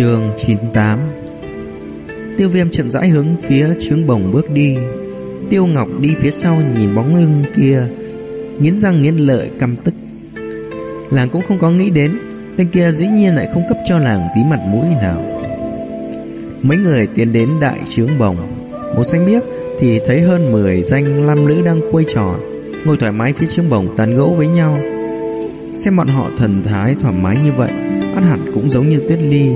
Trường 98 Tiêu viêm chậm rãi hướng phía trướng bồng bước đi. Tiêu Ngọc đi phía sau nhìn bóng lưng kia, Nghiến răng nghiến lợi căm tức. Làng cũng không có nghĩ đến, Tên kia dĩ nhiên lại không cấp cho làng tí mặt mũi nào. Mấy người tiến đến đại trướng bồng. Một xanh biếc thì thấy hơn 10 danh lam nữ đang quay trò Ngồi thoải mái phía trướng bồng tán gẫu với nhau. Xem bọn họ thần thái thoải mái như vậy Át hẳn cũng giống như Tuyết Ly.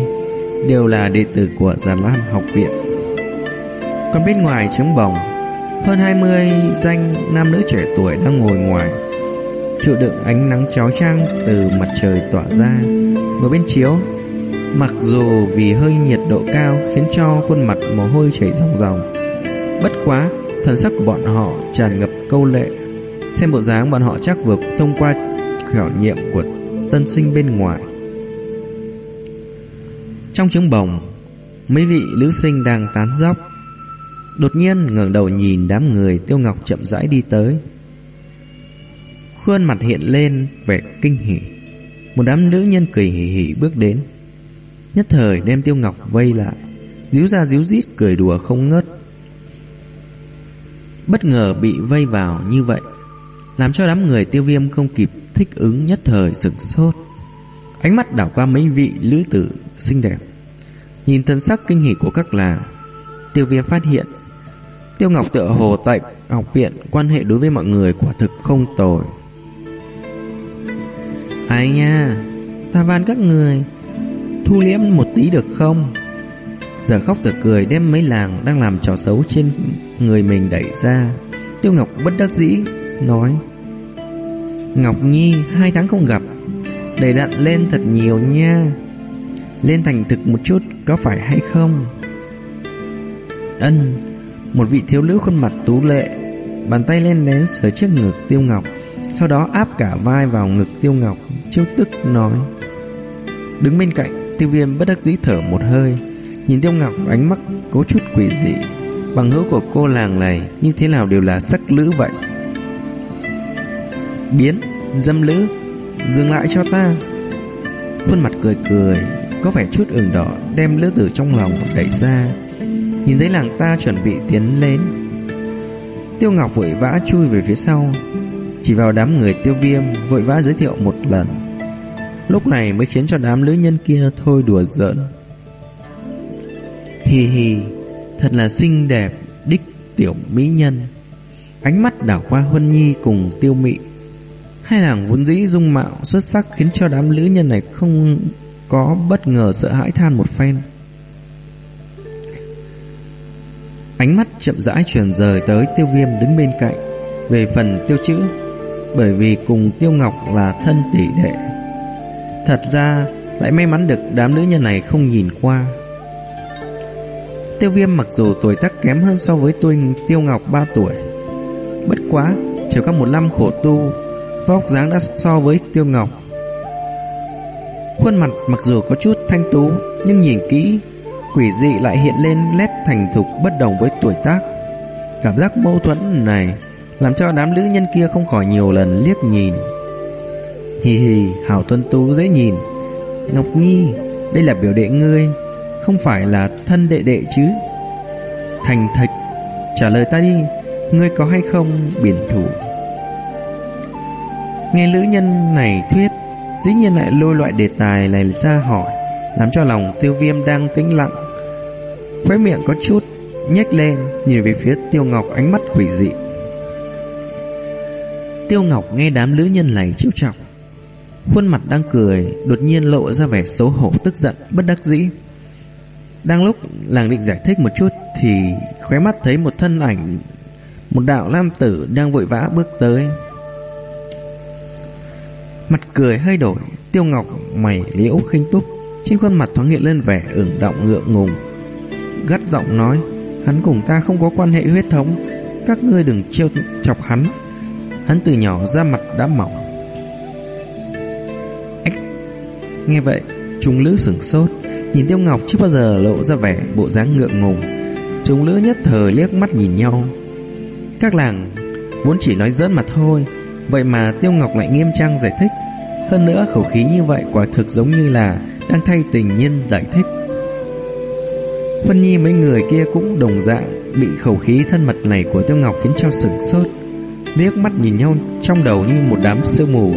Đều là đệ tử của Già Lam học viện. Còn bên ngoài trống bồng Hơn 20 danh nam nữ trẻ tuổi đang ngồi ngoài Chịu đựng ánh nắng chói chang từ mặt trời tỏa ra. Ngồi bên chiếu Mặc dù vì hơi nhiệt độ cao khiến cho khuôn mặt mồ hôi chảy ròng ròng Bất quá, thần sắc của bọn họ tràn ngập câu lệ. Xem bộ dáng bọn họ chắc vừa thông qua khảo nghiệm của tân sinh bên ngoài. Trong trứng bồng, Mấy vị nữ sinh đang tán dóc. Đột nhiên ngẩng đầu nhìn đám người Tiêu Ngọc chậm rãi đi tới. Khuôn mặt hiện lên vẻ kinh hỉ. Một đám nữ nhân cười hỉ hỉ bước đến. Nhất thời đem Tiêu Ngọc vây lại, Díu ra díu dít cười đùa không ngớt. Bất ngờ bị vây vào như vậy, Làm cho đám người tiêu viêm không kịp thích ứng, nhất thời sửng sốt. Ánh mắt đảo qua mấy vị lữ tử xinh đẹp. Nhìn thân sắc kinh hỉ của các là Tiêu viêm phát hiện, Tiêu Ngọc tựa hồ tại học viện Quan hệ đối với mọi người quả thực không tồi. Ai nha, Ta van các người, Thu liễm một tí được không? Giờ khóc giờ cười đem mấy làng Đang làm trò xấu trên người mình đẩy ra. Tiêu Ngọc bất đắc dĩ, Nói, Ngọc Nhi, hai tháng không gặp Đẩy đặn lên thật nhiều nha. Lên thành thực một chút, Có phải hay không? Ân, Một vị thiếu nữ khuôn mặt tú lệ, Bàn tay lên nén sờ trước ngực Tiêu Ngọc, Sau đó áp cả vai vào ngực Tiêu Ngọc, Chiêu tức nói. Đứng bên cạnh, Tiêu viêm bất đắc dĩ thở một hơi, Nhìn Tiêu Ngọc ánh mắt có chút quỷ dị. Bằng hữu của cô làng này, Như thế nào đều là sắc lữ vậy? Biến, Dâm lữ, Dừng lại cho ta. Khuôn mặt cười cười có vẻ chút ửng đỏ Đem lữ tử trong lòng đẩy ra. Nhìn thấy làng ta chuẩn bị tiến lên, Tiêu Ngọc vội vã chui về phía sau. Chỉ vào đám người tiêu viêm, Vội vã giới thiệu một lần. Lúc này mới khiến cho đám nữ nhân kia thôi đùa giỡn. Hì hì, Thật là xinh đẹp, Đích tiểu mỹ nhân. Ánh mắt đảo qua Huân Nhi cùng tiêu mị. Hai nàng vốn dĩ dung mạo xuất sắc Khiến cho đám nữ nhân này không có bất ngờ sợ hãi than một phen. Ánh mắt chậm rãi chuyển rời tới tiêu viêm đứng bên cạnh, Về phần tiêu chữ, Bởi vì cùng tiêu ngọc là thân tỷ đệ. Thật ra, lại may mắn được đám nữ nhân này không nhìn qua. Tiêu viêm mặc dù tuổi tác kém hơn so với tôi tiêu ngọc 3 tuổi, Bất quá, Chỉ có một năm khổ tu, Vóc dáng đã so với tiêu ngọc. Khuôn mặt mặc dù có chút thanh tú, Nhưng nhìn kỹ, Quỷ dị lại hiện lên nét thành thục bất đồng với tuổi tác. Cảm giác mâu thuẫn này Làm cho đám nữ nhân kia không khỏi nhiều lần liếc nhìn. Hì hì, hảo tuân tú dễ nhìn. Ngọc Nhi, Đây là biểu đệ ngươi, Không phải là thân đệ đệ chứ? Thành thạch, Trả lời ta đi, Ngươi có hay không biển thủ? Nghe nữ nhân này thuyết Dĩ nhiên lại lôi loại đề tài này ra hỏi, Làm cho lòng tiêu viêm đang tĩnh lặng. Khóe miệng có chút nhếch lên, Nhìn về phía tiêu ngọc ánh mắt quỷ dị. Tiêu ngọc nghe đám nữ nhân này chịu trọng Khuôn mặt đang cười, Đột nhiên lộ ra vẻ xấu hổ, tức giận, Bất đắc dĩ. Đang lúc làng định giải thích một chút Thì khóe mắt thấy một thân ảnh, Một đạo nam tử đang vội vã bước tới. Mặt cười hơi đổi, Tiêu Ngọc mày liễu khinh túc, Trên khuôn mặt thoáng hiện lên vẻ ửng động ngượng ngùng. Gắt giọng nói, Hắn cùng ta không có quan hệ huyết thống, Các ngươi đừng trêu chọc hắn. Hắn từ nhỏ ra mặt đã mỏng. Ách, Nghe vậy, Trung lữ sửng sốt, Nhìn Tiêu Ngọc chưa bao giờ lộ ra vẻ bộ dáng ngượng ngùng. Trung lữ nhất thời liếc mắt nhìn nhau. Các làng Vốn chỉ nói giỡn mà thôi Vậy mà Tiêu Ngọc lại nghiêm trang giải thích. Hơn nữa khẩu khí như vậy quả thực giống như là Đang thay tình nhân giải thích. Phân Nhi mấy người kia cũng đồng dạng Bị khẩu khí thân mật này của Tiêu Ngọc khiến cho sửng sốt. Liếc mắt nhìn nhau trong đầu như một đám sương mù.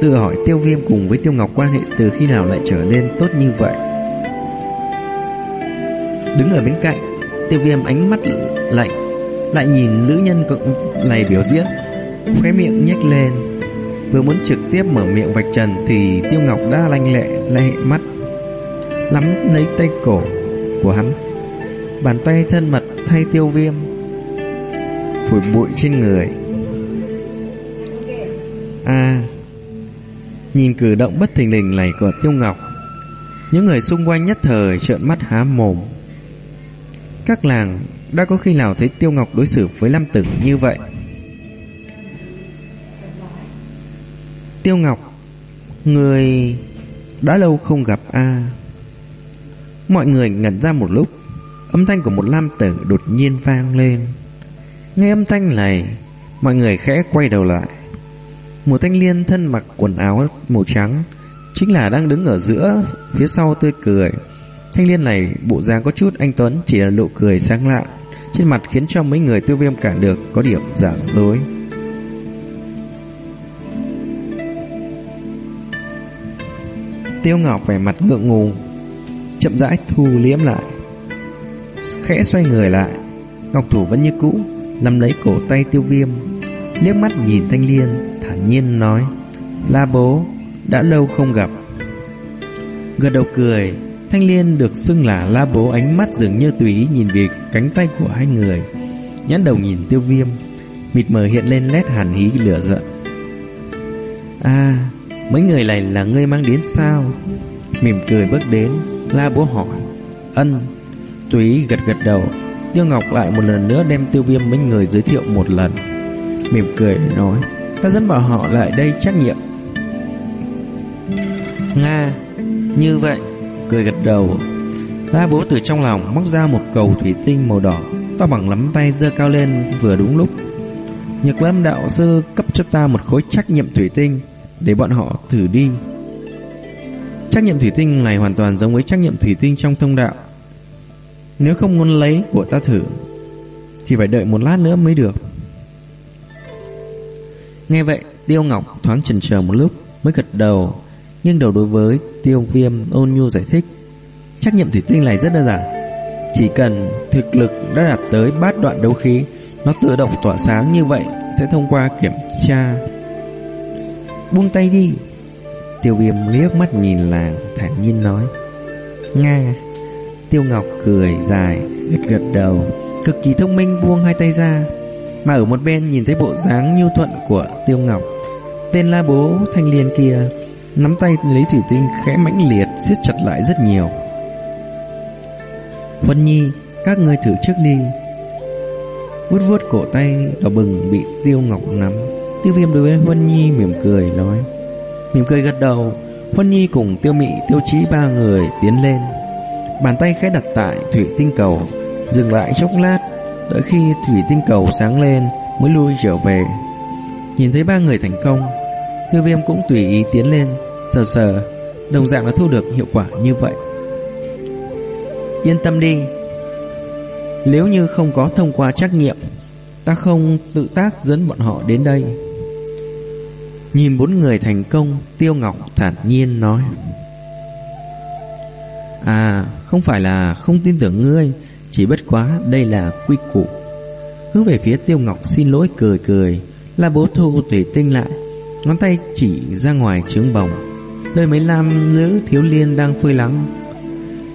Tự hỏi Tiêu Viêm cùng với Tiêu Ngọc quan hệ từ khi nào lại trở nên tốt như vậy. Đứng ở bên cạnh, Tiêu Viêm ánh mắt lạnh, Lại nhìn nữ nhân này biểu diễn. Khóe miệng nhếch lên. Vừa muốn trực tiếp mở miệng vạch trần Thì Tiêu Ngọc đã lanh lẹ lệ mắt, Lắm lấy tay cổ của hắn. Bàn tay thân mật thay tiêu viêm Phủi bụi trên người. À Nhìn cử động bất thình lình này của Tiêu Ngọc, Những người xung quanh nhất thời trợn mắt há mồm. Các làng, đã có khi nào thấy Tiêu Ngọc đối xử với Lam Tử như vậy? Tiêu Ngọc, Người đã lâu không gặp a. Mọi người ngẩn ra một lúc, Âm thanh của một lam tử đột nhiên vang lên. Nghe âm thanh này, Mọi người khẽ quay đầu lại. Một thanh liên thân mặc quần áo màu trắng Chính là đang đứng ở giữa Phía sau tươi cười. Thanh liên này bộ dáng có chút anh Tuấn, Chỉ là nụ cười sáng lạ Trên mặt khiến cho mấy người tiêu viêm cả được Có điểm giả dối. Tiêu Ngọc vẻ mặt ngượng ngùng chậm rãi thu liếm lại. Khẽ xoay người lại, Ngọc Thủ vẫn như cũ, nắm lấy cổ tay tiêu viêm, liếc mắt nhìn Thanh Liên, thản nhiên nói, La bố, đã lâu không gặp. Gật đầu cười, Thanh Liên được xưng là La bố ánh mắt dường như tùy ý nhìn về cánh tay của hai người, nhãn đầu nhìn tiêu viêm, mịt mờ hiện lên nét hàn hí lửa giận. À, mấy người này là ngươi mang đến sao? Mỉm cười bước đến, La bố hỏi. Ân Túy gật gật đầu. Tiêu Ngọc lại một lần nữa đem tiêu viêm mấy người giới thiệu một lần. Mỉm cười nói Ta dẫn bảo họ lại đây trách nhiệm. Nga Như vậy. Cười gật đầu. La bố từ trong lòng móc ra một cầu thủy tinh màu đỏ To bằng lắm tay dơ cao lên vừa đúng lúc. Nhật lâm đạo sư cấp cho ta một khối trách nhiệm thủy tinh để bọn họ thử đi Trách nhiệm thủy tinh này hoàn toàn giống với trách nhiệm thủy tinh trong thông đạo. Nếu không muốn lấy của ta thử, thì phải đợi một lát nữa mới được. Nghe vậy, Tiêu Ngọc thoáng chần chờ một lúc mới gật đầu, nhưng đầu đối với Tiêu Viêm ôn nhu giải thích, trách nhiệm thủy tinh này rất đơn giản, chỉ cần thực lực đã đạt tới bát đoạn đấu khí, nó tự động tỏa sáng như vậy sẽ thông qua kiểm tra. Buông tay đi, Tiêu viêm liếc mắt nhìn làng thản nhiên nói. Nga Tiêu Ngọc cười dài Gật gật đầu Cực kỳ thông minh buông hai tay ra. Mà ở một bên nhìn thấy bộ dáng nhu thuận của Tiêu Ngọc. Tên la bố thanh liên kia Nắm tay lấy thủy tinh khẽ mãnh liệt siết chặt lại rất nhiều. Vân Nhi Các ngươi thử trước đi. Vuốt vuốt cổ tay đỏ bừng bị Tiêu Ngọc nắm. Tiêu viêm đối với Vân Nhi mỉm cười nói. Mỉm cười gật đầu Huân Nhi cùng tiêu mị tiêu chí ba người tiến lên. Bàn tay khẽ đặt tại thủy tinh cầu Dừng lại chốc lát Đợi khi thủy tinh cầu sáng lên Mới lui trở về. Nhìn thấy ba người thành công Tiêu viêm cũng tùy ý tiến lên Sờ sờ Đồng dạng là thu được hiệu quả như vậy. Yên tâm đi Nếu như không có thông qua trách nhiệm Ta không tự tác dẫn bọn họ đến đây Nhìn bốn người thành công, Tiêu Ngọc thản nhiên nói. À không phải là không tin tưởng ngươi, Chỉ bất quá đây là quy củ. Hướng về phía Tiêu Ngọc xin lỗi cười cười Là bố thu tùy tinh lại, Ngón tay chỉ ra ngoài trướng bồng. Nơi mấy nam nữ thiếu liên đang phơi lắng.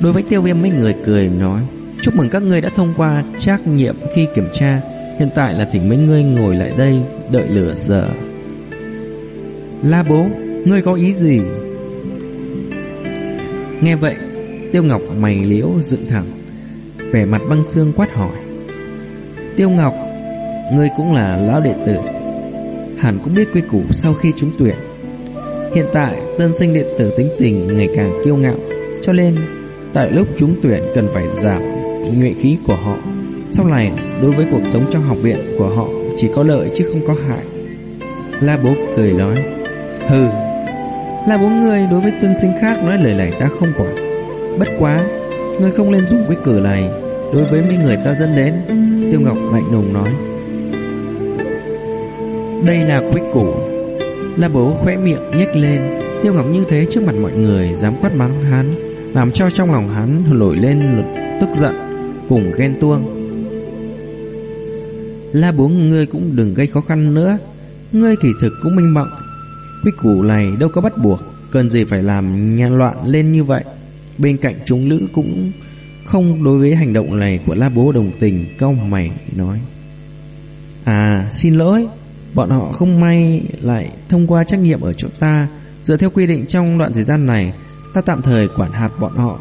Đối với tiêu viêm mấy người cười nói, Chúc mừng các ngươi đã thông qua trách nhiệm khi kiểm tra, Hiện tại là thỉnh mấy ngươi ngồi lại đây Đợi lửa giờ. La bố, ngươi có ý gì? Nghe vậy, Tiêu Ngọc mày liễu dựng thẳng, vẻ mặt băng xương quát hỏi. Tiêu Ngọc, ngươi cũng là lão đệ tử, hẳn cũng biết quy củ sau khi trúng tuyển. Hiện tại, tân sinh đệ tử tính tình ngày càng kiêu ngạo, cho nên tại lúc trúng tuyển cần phải giảm nhuệ khí của họ. Sau này, đối với cuộc sống trong học viện của họ chỉ có lợi chứ không có hại. La bố cười nói, Hừ Là bốn người đối với tân sinh khác nói lời này ta không quản. Bất quá Ngươi không nên dùng quyết cử này Đối với mấy người ta dẫn đến, Tiêu Ngọc lạnh lùng nói. Đây là quyết củ. La bố khẽ miệng nhếch lên, Tiêu Ngọc như thế trước mặt mọi người Dám quát mắng hắn, Làm cho trong lòng hắn nổi lên tức giận, Cùng ghen tuông. La bố ngươi cũng đừng gây khó khăn nữa. Ngươi kỳ thực cũng minh bạch Quyết củ này đâu có bắt buộc Cần gì phải làm nhan loạn lên như vậy. Bên cạnh chúng nữ cũng Không đối với hành động này của la bố đồng tình Cao mày nói. À xin lỗi Bọn họ không may lại thông qua trách nhiệm ở chỗ ta. Dựa theo quy định trong đoạn thời gian này Ta tạm thời quản hạt bọn họ.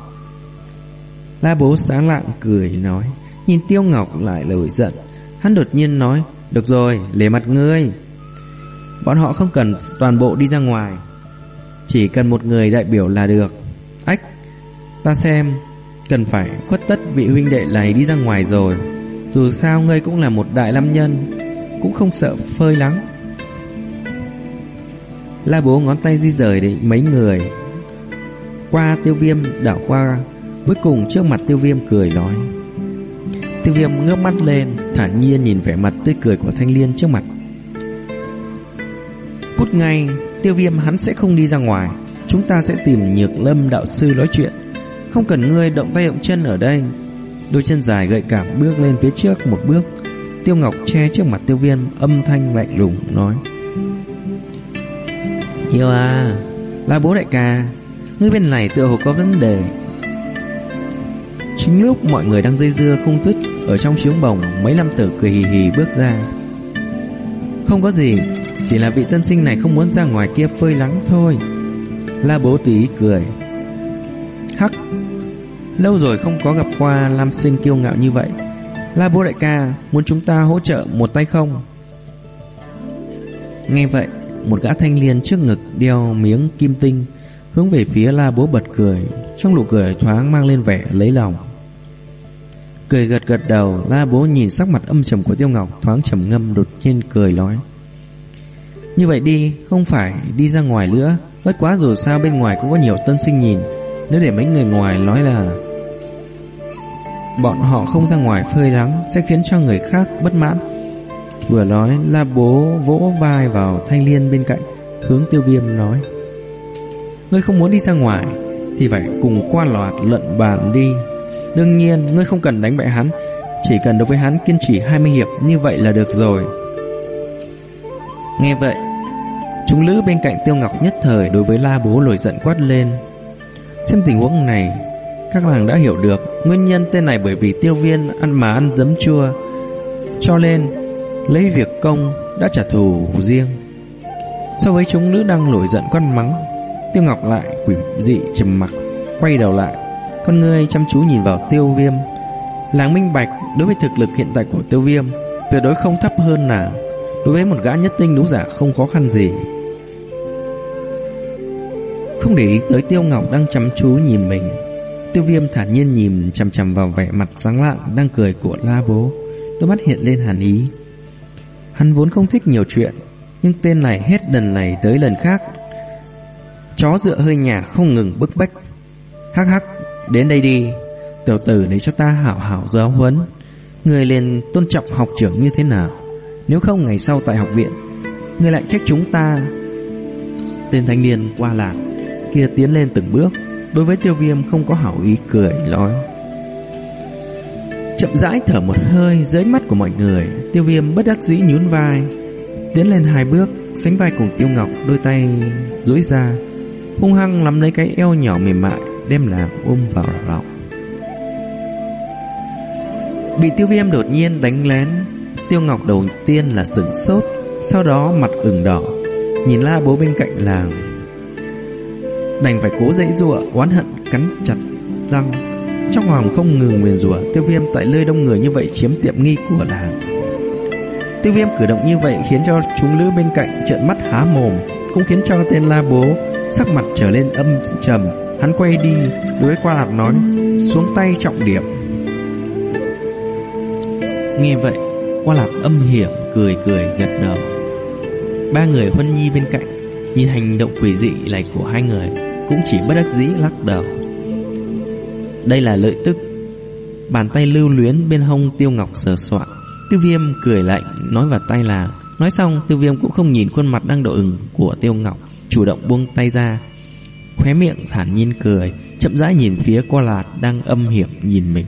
La bố sáng lạng cười nói. Nhìn Tiêu Ngọc lại lời giận. Hắn đột nhiên nói Được rồi, lề mặt ngươi. Bọn họ không cần toàn bộ đi ra ngoài. Chỉ cần một người đại biểu là được. Ách, Ta xem, Cần phải khuất tất vị huynh đệ này đi ra ngoài rồi. Dù sao ngươi cũng là một đại lâm nhân, Cũng không sợ phơi lắng. La bố ngón tay di rời để mấy người. Qua tiêu viêm đảo qua, Cuối cùng trước mặt tiêu viêm cười nói. Tiêu viêm ngước mắt lên, Thản nhiên nhìn vẻ mặt tươi cười của thanh liên trước mặt. Cút ngay Tiêu viêm hắn sẽ không đi ra ngoài. Chúng ta sẽ tìm nhược lâm đạo sư nói chuyện. Không cần ngươi động tay động chân ở đây. Đôi chân dài gợi cảm bước lên phía trước một bước. Tiêu Ngọc che trước mặt tiêu viêm Âm thanh lạnh lùng nói. Hiểu à? Là bố đại ca Ngươi bên này tựa hồ có vấn đề. Chính lúc mọi người đang dây dưa không dứt Ở trong trướng bồng Mấy nam tử cười hì hì bước ra. Không có gì chỉ là vị tân sinh này không muốn ra ngoài kia phơi nắng thôi. La bố tí cười. Hắc, Lâu rồi không có gặp qua Lam sinh kiêu ngạo như vậy. La bố đại ca, Muốn chúng ta hỗ trợ một tay không? Nghe vậy, Một gã thanh liên trước ngực đeo miếng kim tinh, Hướng về phía la bố bật cười, Trong nụ cười thoáng mang lên vẻ lấy lòng. Cười gật gật đầu, La bố nhìn sắc mặt âm trầm của Tiêu Ngọc, Thoáng trầm ngâm đột nhiên cười nói. Như vậy đi, Không phải đi ra ngoài nữa. Bất quá dù sao bên ngoài cũng có nhiều tân sinh nhìn. Nếu để mấy người ngoài nói là Bọn họ không ra ngoài phơi nắng Sẽ khiến cho người khác bất mãn. Vừa nói, La bố vỗ vai vào thanh liên bên cạnh, Hướng tiêu viêm nói, Ngươi không muốn đi ra ngoài Thì phải cùng qua loạt lận bàn đi. Đương nhiên, ngươi không cần đánh bại hắn, Chỉ cần đối với hắn kiên trì 20 hiệp Như vậy là được rồi. Nghe vậy Chúng lữ bên cạnh Tiêu Ngọc nhất thời Đối với la bố nổi giận quát lên. Xem tình huống này, Các nàng đã hiểu được Nguyên nhân tên này bởi vì tiêu viên Ăn mà ăn dấm chua. Cho nên, lấy việc công Đã trả thù riêng. So với chúng nữ đang nổi giận quát mắng, Tiêu Ngọc lại quỷ dị trầm mặc, Quay đầu lại. Con ngươi chăm chú nhìn vào tiêu viêm. Làng minh bạch đối với thực lực hiện tại của tiêu viêm, Tuyệt đối không thấp hơn nàng. Đối với một gã nhất tinh đúng giả không khó khăn gì. Không để ý tới tiêu ngọc đang chăm chú nhìn mình. Tiêu viêm thản nhiên nhìn chằm chằm vào vẻ mặt sáng lạng đang cười của la bố. Đôi mắt hiện lên hàn ý. Hắn vốn không thích nhiều chuyện, Nhưng tên này hết lần này tới lần khác. Chó dựa hơi nhà không ngừng bức bách. Hắc hắc, Đến đây đi. Tiểu tử để cho ta hảo hảo giáo huấn. Người liền tôn trọng học trưởng như thế nào? Nếu không, ngày sau tại học viện, Người lại trách chúng ta. Tên thanh niên qua lạc Kia tiến lên từng bước. Đối với tiêu viêm không có hảo ý cười, nói. Chậm rãi thở một hơi dưới mắt của mọi người, Tiêu viêm bất đắc dĩ nhún vai, Tiến lên hai bước, Sánh vai cùng tiêu ngọc, Đôi tay duỗi ra, hung hăng nắm lấy cái eo nhỏ mềm mại, đem làm ôm vào lòng. Bị tiêu viêm đột nhiên đánh lén, tiêu ngọc đầu tiên là sửng sốt, sau đó mặt ửng đỏ, nhìn la bố bên cạnh làng đành phải cố dãy giụa, oán hận, cắn chặt răng. Trong lòng không ngừng nguyền rủa, tiêu viêm tại nơi đông người như vậy chiếm tiệm nghi của nàng tiêu viêm cử động như vậy khiến cho chúng nữ bên cạnh trợn mắt há mồm, cũng khiến cho tên la bố sắc mặt trở lên âm trầm. Hắn quay đi, đối qua lạc nói, xuống tay trọng điểm. Nghe vậy, qua lạc âm hiểm, cười cười, gật đầu. Ba người huân nhi bên cạnh, nhìn hành động quỷ dị này của hai người cũng chỉ bất đắc dĩ lắc đầu. Đây là lợi tức. Bàn tay lưu luyến bên hông tiêu ngọc sờ soạn Tiêu viêm cười lạnh, Nói vào tay là, Nói xong tiêu viêm cũng không nhìn khuôn mặt đang đỏ ửng của tiêu ngọc, Chủ động buông tay ra. Khóe miệng thản nhiên cười, Chậm rãi nhìn phía qua lạt đang âm hiểm nhìn mình.